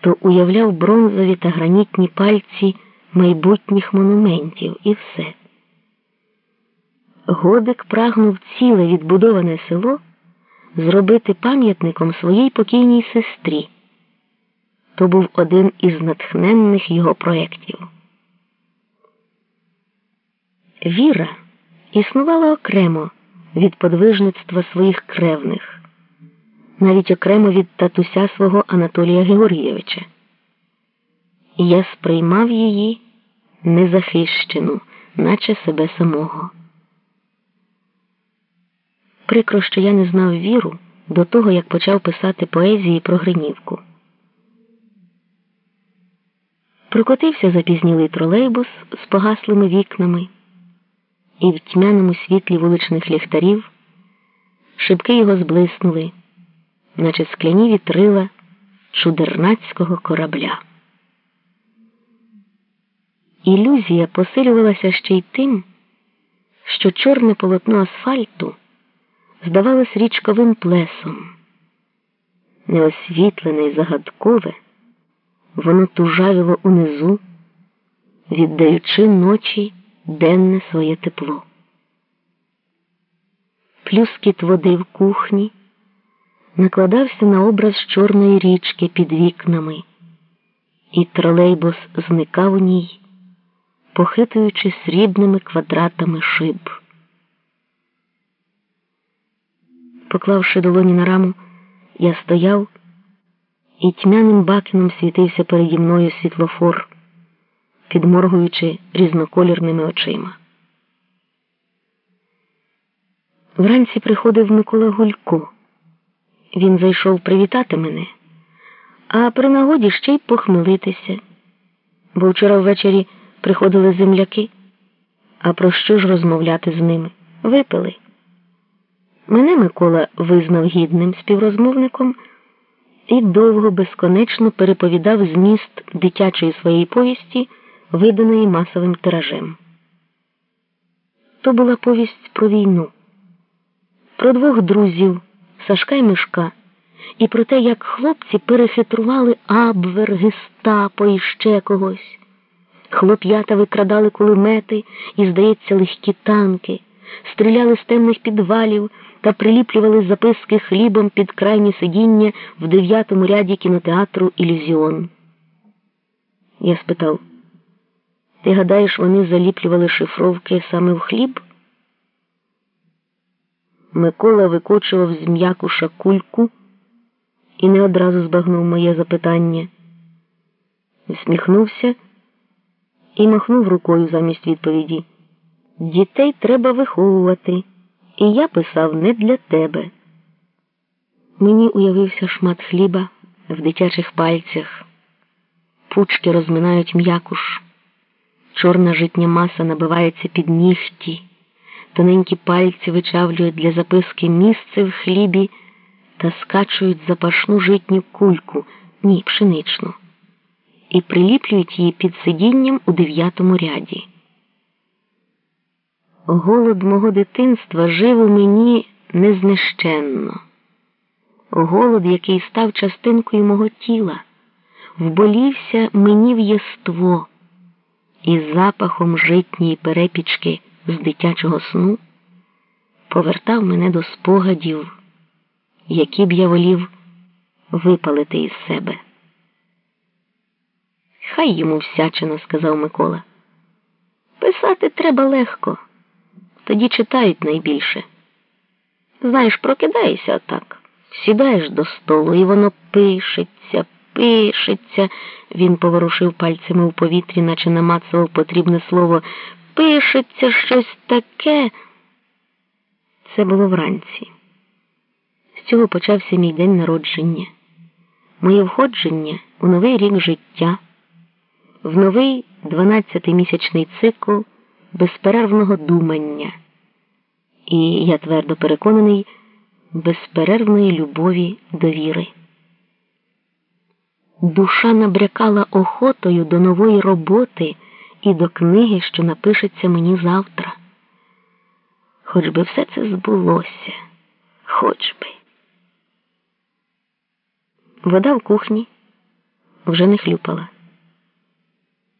то уявляв бронзові та гранітні пальці майбутніх монументів і все. Годик прагнув ціле відбудоване село зробити пам'ятником своїй покійній сестрі. То був один із натхненних його проєктів. Віра існувала окремо від подвижництва своїх кревних, навіть окремо від татуся свого Анатолія Георгійовича. Я сприймав її незахищену, наче себе самого. Прикро, що я не знав віру до того, як почав писати поезії про Гринівку. Прокотився запізнілий тролейбус з погаслими вікнами, і в тьмяному світлі вуличних ліхтарів шибки його зблиснули, наче скляні вітрила чудернацького корабля. Ілюзія посилювалася ще й тим, що чорне полотно асфальту здавалось річковим плесом. Неосвітлене й загадкове, воно тужавіло унизу, віддаючи ночі денне своє тепло. Плюскіт води в кухні накладався на образ чорної річки під вікнами, і тролейбус зникав у ній, похитуючи срібними квадратами шиб. Поклавши долоні на раму, я стояв, і тьмяним бакеном світився переді мною світлофор, підморгуючи різноколірними очима. Вранці приходив Микола Гулько. Він зайшов привітати мене, а при нагоді ще й похмелитися, бо вчора ввечері приходили земляки. А про що ж розмовляти з ними? Випили. Мене Микола визнав гідним співрозмовником і довго безконечно переповідав зміст дитячої своєї повісті, виданої масовим тиражем. То була повість про війну, про двох друзів Сашка і Мишка, і про те, як хлопці перехитрували Абвер, Гестапо і ще когось. Хлоп'ята викрадали кулемети і, здається, легкі танки, стріляли з темних підвалів та приліплювали записки хлібом під крайнє сидіння в дев'ятому ряді кінотеатру Ілюзіон. Я спитав, ти гадаєш, вони заліплювали шифровки саме в хліб? Микола викочував з м'якуша кульку і не одразу збагнув моє запитання. Усміхнувся і махнув рукою замість відповіді. Дітей треба виховувати. І я писав не для тебе. Мені уявився шмат хліба в дитячих пальцях, пучки розминають м'якуш, чорна житня маса набивається під нігті, тоненькі пальці вичавлюють для записки місце в хлібі та скачують запашну житню кульку, ні, пшеничну, і приліплюють її під сидінням у дев'ятому ряді. Голод мого дитинства жив у мені незнищенно. Голод, який став частинкою мого тіла, вболівся мені в єство і запахом житньої перепічки з дитячого сну повертав мене до спогадів, які б я волів випалити із себе. Хай йому всячено, сказав Микола. Писати треба легко тоді читають найбільше. Знаєш, прокидаєшся отак, сідаєш до столу, і воно пишеться, пишеться. Він поворушив пальцями у повітрі, наче намацував потрібне слово. Пишеться щось таке. Це було вранці. З цього почався мій день народження, моє входження у новий рік життя, в новий 12-місячний цикл безперервного думання і, я твердо переконаний, безперервної любові до віри. Душа набрякала охотою до нової роботи і до книги, що напишеться мені завтра. Хоч би все це збулося, хоч би. Вода в кухні, вже не хлюпала.